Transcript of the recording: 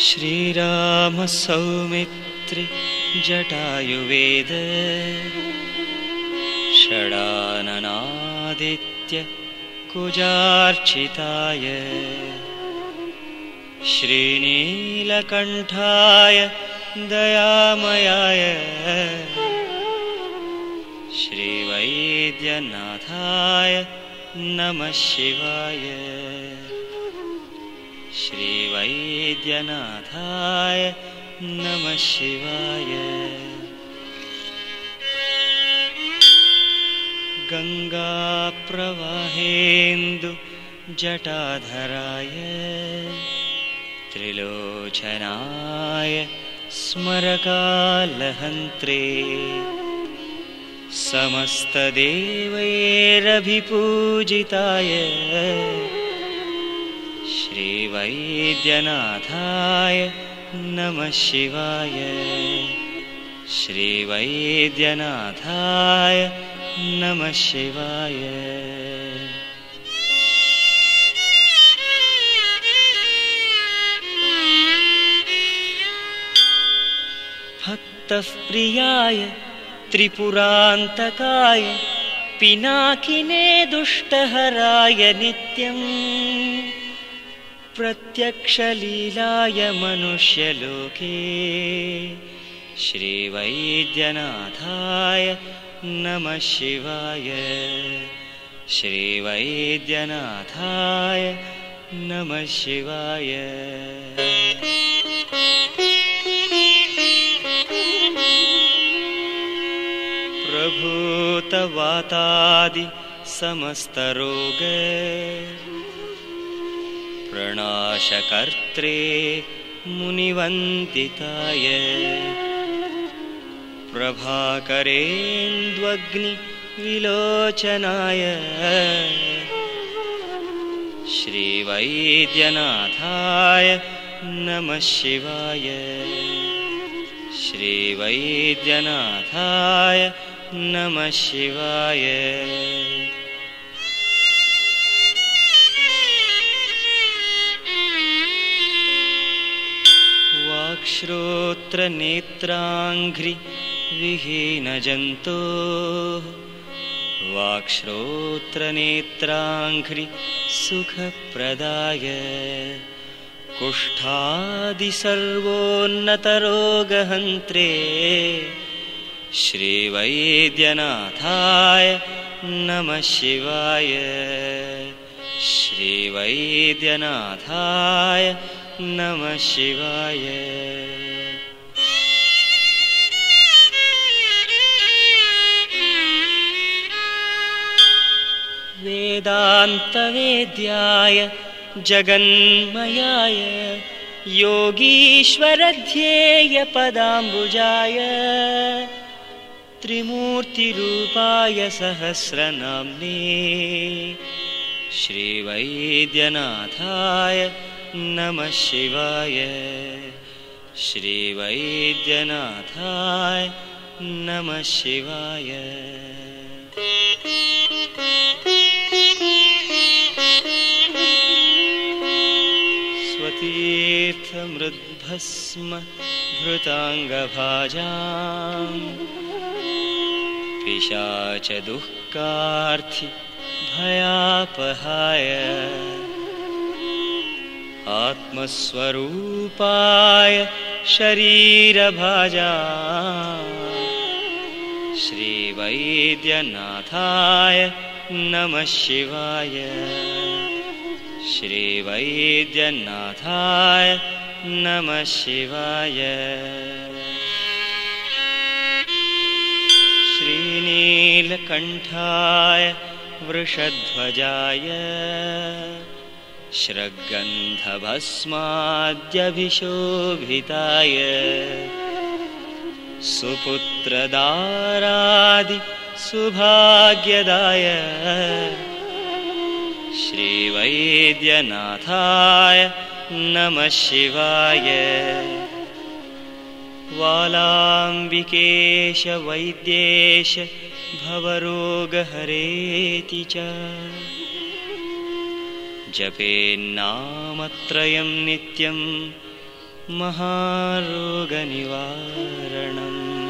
श्रीरामसौमित्रि जटायुवेद षडाननादित्य कुजार्चिताय श्रीनीलकण्ठाय दयामयाय श्रीवैद्यनाथाय नमः शिवाय श्रीवैद्यनाथाय नमः शिवाय। गङ्गाप्रवाहेन्दु जटाधराय त्रिलोचनाय स्मरकालहन्त्रे समस्तदेवैरभिपूजिताय श्रीवैद्यनाथाय नमः शिवाय। श्रीवैद्यनाथाय नमः शिवाय। भक्तः प्रियाय त्रिपुरान्तकाय पिनाकिने दुष्टहराय नित्यम् प्रत्यक्षलीलाय मनुष्यलोके श्रीवैद्यनाथाय नमः शिवाय श्रीवैद्यनाथाय नमः शिवाय प्रभूतवातादि समस्तरोग प्रणाशकर्त्रे मुनिवन्दिताय प्रभाकरेन्द्वग्निविलोचनाय श्रीवैद्यनाथाय नमः शिवाय श्रीवैद्यनाथाय नमः शिवाय वाक्श्रोत्रनेत्राङ्घ्रिविहीनजन्तो वाक्श्रोत्रनेत्राङ्घ्रि सुखप्रदाय। कुष्ठादिसर्वोन्नतरोगहन्त्रे श्रीवैद्यनाथाय नमः शिवाय। श्रीवैद्यनाथाय नमः शिवाय। वेदान्तवेद्याय जगन्मयाय योगीश्वरध्येयपदाम्बुजाय त्रिमूर्तिरूपाय सहस्रनाम्ने श्रीवैद्यनाथाय नमः शिवाय। श्रीवैद्यनाथाय नमः शिवाय। स्वतीर्थमृद्भस्म भृताङ्गभाजाम् पिशाचदुःखार्थि भयापहाय आत्मस्वरूपाय शरीरभाजा। श्रीवैद्यनाथाय नमः शिवाय। श्रीवैद्यनाथाय नमः शिवाय। श्रीनीलकण्ठाय वृषध्वजाय श्रग्गन्धभस्माद्यभिशोभिताय सुपुत्रदारादि सुभाग्यदाय श्रीवैद्यनाथाय नमः शिवाय। वालाम्बिकेश वैद्येश भवरोगहरेति च जपेन्नामत्रयं नित्यं महारोगनिवारणाय